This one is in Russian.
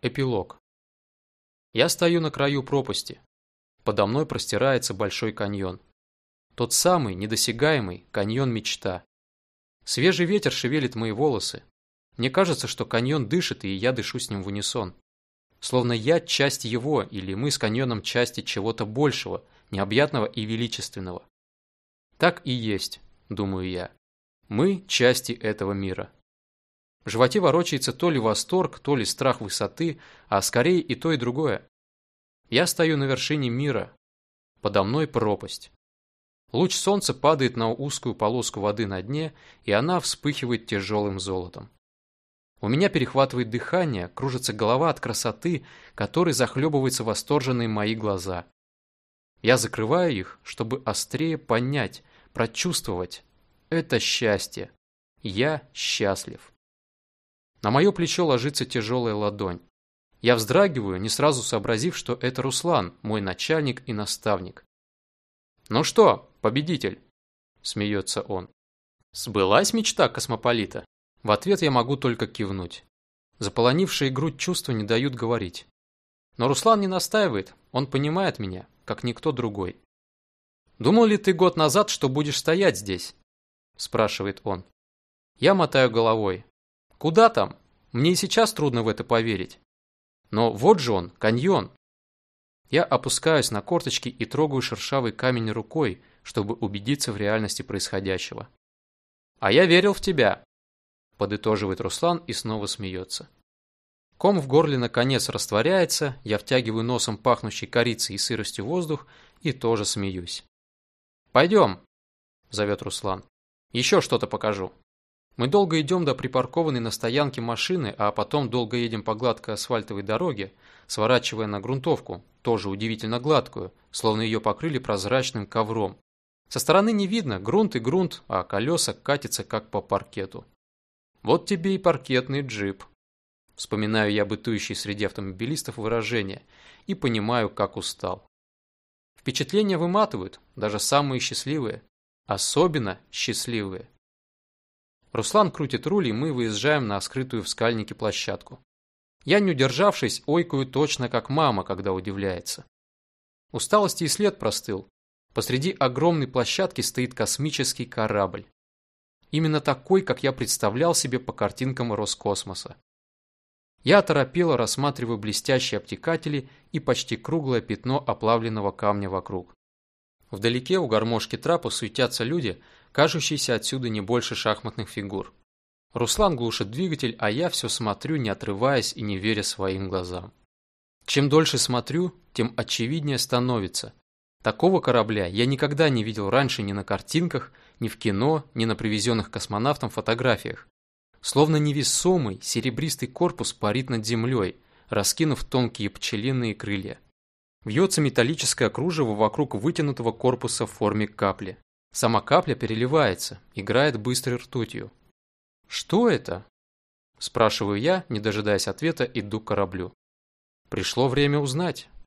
Эпилог. Я стою на краю пропасти. Подо мной простирается большой каньон. Тот самый, недосягаемый, каньон мечта. Свежий ветер шевелит мои волосы. Мне кажется, что каньон дышит, и я дышу с ним в унисон. Словно я часть его, или мы с каньоном части чего-то большего, необъятного и величественного. Так и есть, думаю я. Мы части этого мира. В животе ворочается то ли восторг, то ли страх высоты, а скорее и то, и другое. Я стою на вершине мира. Подо мной пропасть. Луч солнца падает на узкую полоску воды на дне, и она вспыхивает тяжелым золотом. У меня перехватывает дыхание, кружится голова от красоты, которой захлебываются восторженные мои глаза. Я закрываю их, чтобы острее понять, прочувствовать. Это счастье. Я счастлив. На мое плечо ложится тяжелая ладонь. Я вздрагиваю, не сразу сообразив, что это Руслан, мой начальник и наставник. «Ну что, победитель?» – смеется он. «Сбылась мечта космополита?» В ответ я могу только кивнуть. Заполонившие грудь чувства не дают говорить. Но Руслан не настаивает, он понимает меня, как никто другой. «Думал ли ты год назад, что будешь стоять здесь?» – спрашивает он. Я мотаю головой, Куда там? Мне и сейчас трудно в это поверить. Но вот же он, каньон. Я опускаюсь на корточки и трогаю шершавый камень рукой, чтобы убедиться в реальности происходящего. «А я верил в тебя», – подытоживает Руслан и снова смеется. Ком в горле наконец растворяется, я втягиваю носом пахнущий корицей и сыростью воздух и тоже смеюсь. «Пойдем», – зовет Руслан. «Еще что-то покажу». Мы долго идем до припаркованной на стоянке машины, а потом долго едем по гладкой асфальтовой дороге, сворачивая на грунтовку, тоже удивительно гладкую, словно ее покрыли прозрачным ковром. Со стороны не видно, грунт и грунт, а колеса катятся как по паркету. Вот тебе и паркетный джип. Вспоминаю я бытующие среди автомобилистов выражение и понимаю, как устал. Впечатления выматывают, даже самые счастливые. Особенно счастливые. Руслан крутит руль, и мы выезжаем на скрытую в скальнике площадку. Я, не удержавшись, ойкаю точно как мама, когда удивляется. Усталости и след простыл. Посреди огромной площадки стоит космический корабль. Именно такой, как я представлял себе по картинкам Роскосмоса. Я оторопело рассматриваю блестящие обтекатели и почти круглое пятно оплавленного камня вокруг. Вдалеке у гармошки трапа суетятся люди, кажущиеся отсюда не больше шахматных фигур. Руслан глушит двигатель, а я все смотрю, не отрываясь и не веря своим глазам. Чем дольше смотрю, тем очевиднее становится. Такого корабля я никогда не видел раньше ни на картинках, ни в кино, ни на привезенных космонавтом фотографиях. Словно невесомый серебристый корпус парит над землей, раскинув тонкие пчелиные крылья. Вьется металлическое кружево вокруг вытянутого корпуса в форме капли. Сама капля переливается, играет быстрой ртутью. «Что это?» Спрашиваю я, не дожидаясь ответа, иду к кораблю. Пришло время узнать.